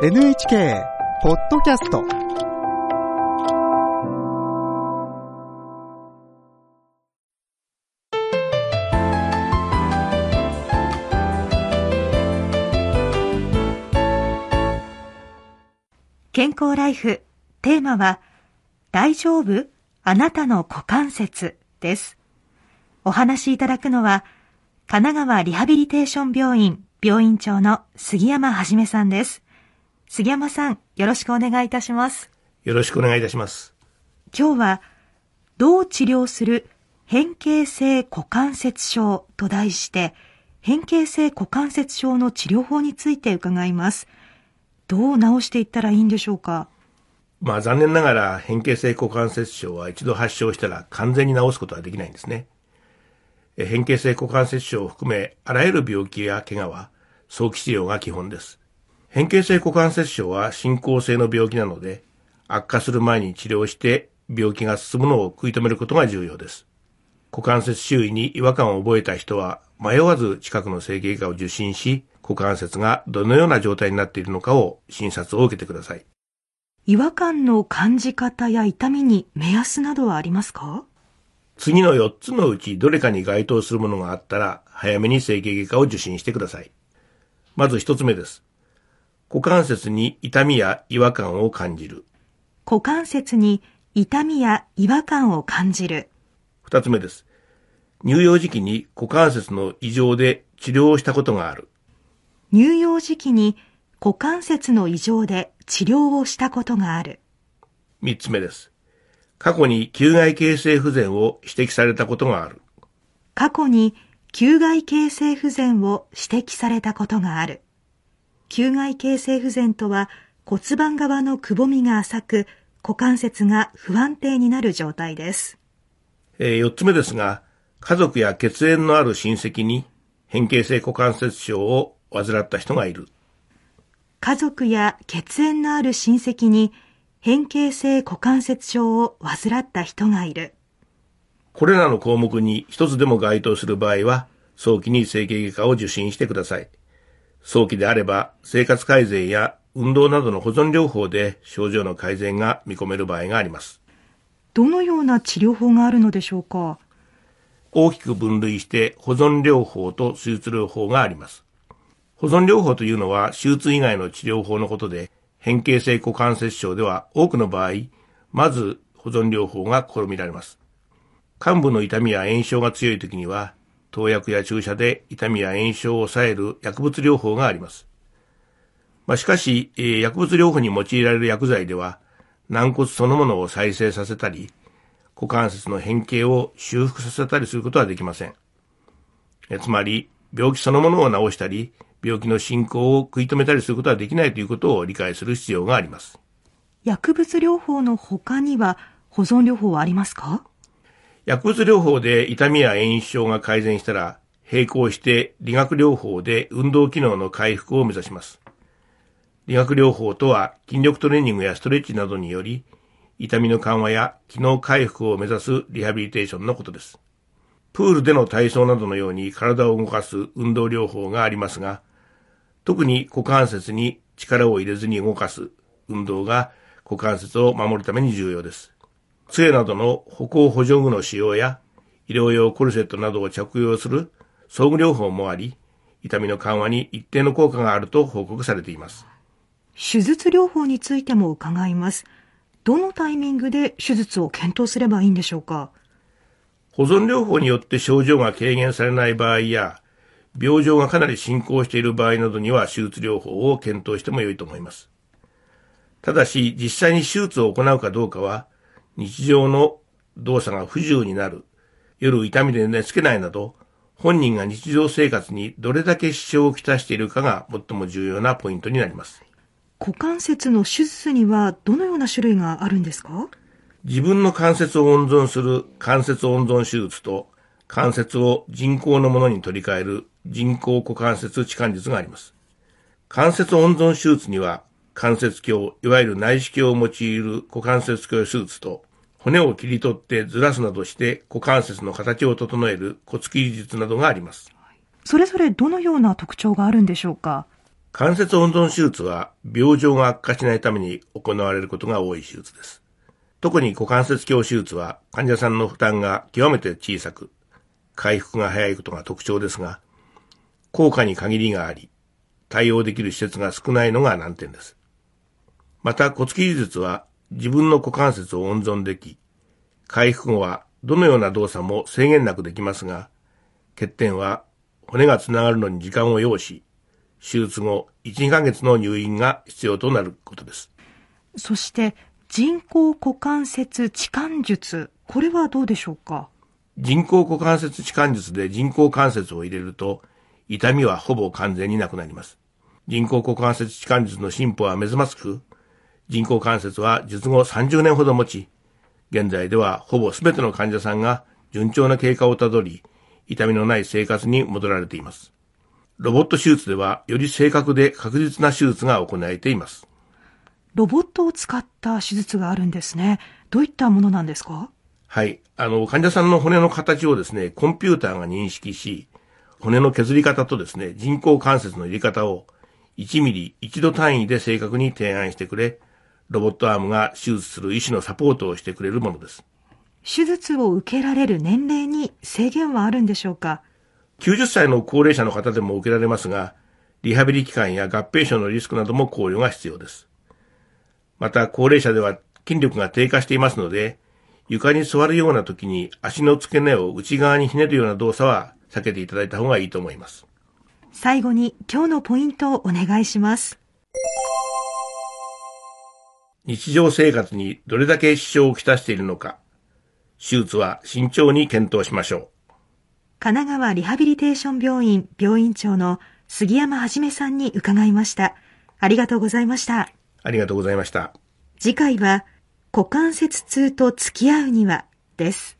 NHK ポッドキャスト健康ライフ。テーマは大丈夫？あなたの股関節です。お話しいただくのは神奈川リハビリテーション病院病院長の杉山はじめさんです。杉山さんよろしくお願いいたしますよろしくお願いいたします。今日はどう治療する変形性股関節症と題して変形性股関節症の治療法について伺いますどう治していったらいいんでしょうか？まあ残念ながら変形性股関節症は一度発症したら完全に治すことはできないんですね。え変形性股関節症を含めあらゆる病気や怪我は早期治療が基本です。変形性股関節症は進行性の病気なので悪化する前に治療して病気が進むのを食い止めることが重要です。股関節周囲に違和感を覚えた人は迷わず近くの整形外科を受診し股関節がどのような状態になっているのかを診察を受けてください。違和感の感じ方や痛みに目安などはありますか？次の4つのうちどれかに該当するものがあったら、早めに整形外科を受診してください。まず1つ目です。股関節に痛みや違和感を感じる。股関節に痛みや違和感を感じる2つ目です。乳幼児期に股関節の異常で治療をしたことがある。乳幼児期に股関節の異常で治療をしたことがある3つ目です。過去に球外形成不全を指摘されたことがある。過去に球外形成不全を指摘されたことがある球外形成不全とは骨盤側のくぼみが浅く股関節が不安定になる状態ですえ4つ目ですが、家族や血縁のある親戚に変形性股関節症を患った人がいる。家族や血縁のある親戚に変形性股関節症を患った人がいるこれらの項目に一つでも該当する場合は、早期に整形外科を受診してください。早期であれば、生活改善や運動などの保存療法で症状の改善が見込める場合があります。どのような治療法があるのでしょうか？大きく分類して保存療法と手術療法があります。保存療法というのは手術以外の治療法のことで、変形性股関節症では多くの場合、まず保存療法が試みられます。患部の痛みや炎症が強い時には、投薬や注射で痛みや炎症を抑える薬物療法があります。まあ、しかし、えー薬物療法に用いられる薬剤では、軟骨そのものを再生させたり、股関節の変形を修復させたりすることはできません。えつまり、病気そのものを治したり、病気の進行を食い止めたりすることはできないということを理解する必要があります。薬物療法の他には保存療法はありますか？薬物療法で痛みや炎症が改善したら、並行して理学療法で運動機能の回復を目指します。理学療法とは筋力トレーニングやストレッチなどにより、痛みの緩和や機能回復を目指すリハビリテーションのことです。プールでの体操などのように体を動かす運動療法がありますが、特に股関節に力を入れずに動かす運動が股関節を守るために重要です。杖などの歩行補助具の使用や医療用コルセットなどを着用する装具療法もあり、痛みの緩和に一定の効果があると報告されています。手術療法についても伺いますどのタイミングで手術を検討すればいいんでしょうか？保存療法によって症状が軽減されない場合や、病状がかなり進行している場合などには手術療法を検討しても良いと思います。ただし、実際に手術を行うかどうかは、日常の動作が不自由になる、夜痛みで寝つけないなど、本人が日常生活にどれだけ支障をきたしているかが最も重要なポイントになります。股関節の手術にはどのような種類があるんですか？自分の関節を温存する関節温存手術と関節を人工のものに取り替える人工股関節置換術があります。関節温存手術には関節鏡、いわゆる内視鏡を用いる股関節鏡手術と骨を切り取ってずらすなどして股関節の形を整える骨切り術などがあります。それぞれどのような特徴があるんでしょうか？関節温存手術は病状が悪化しないために行われることが多い手術です。特に股関節鏡手術は患者さんの負担が極めて小さく、回復が早いことが特徴ですが、効果に限りがあり、対応できる施設が少ないのが難点です。また骨切り術は自分の股関節を温存でき、回復後はどのような動作も制限なくできますが、欠点は骨がつながるのに時間を要し、手術後1、2ヶ月の入院が必要となることです。そして人工股関節置換術、これはどうでしょうか？人工股関節置換術で人工関節を入れると、痛みはほぼ完全になくなります。人工股関節置換術の進歩は目覚ましく、人工関節は術後30年ほど持ち、現在ではほぼ全ての患者さんが順調な経過をたどり、痛みのない生活に戻られています。ロボット手術ではより正確で確実な手術が行われています。ロボットを使った手術があるんですね。どういったものなんですか？はい。あの、患者さんの骨の形をですね、コンピューターが認識し、骨の削り方とですね、人工関節の入れ方を1ミリ1度単位で正確に提案してくれ、ロボットアームが手術する医師のサポートをしてくれるものです。手術を受けられる年齢に制限はあるんでしょうか ?90 歳の高齢者の方でも受けられますが、リハビリ期間や合併症のリスクなども考慮が必要です。また、高齢者では筋力が低下していますので、床に座るような時に足の付け根を内側にひねるような動作は避けていただいた方がいいと思います。最後に今日のポイントをお願いします。日常生活にどれだけ支障をきたしているのか、手術は慎重に検討しましょう。神奈川リハビリテーション病院病院長の杉山はじめさんに伺いました。ありがとうございました。ありがとうございました。次回は股関節痛と付き合うにはです。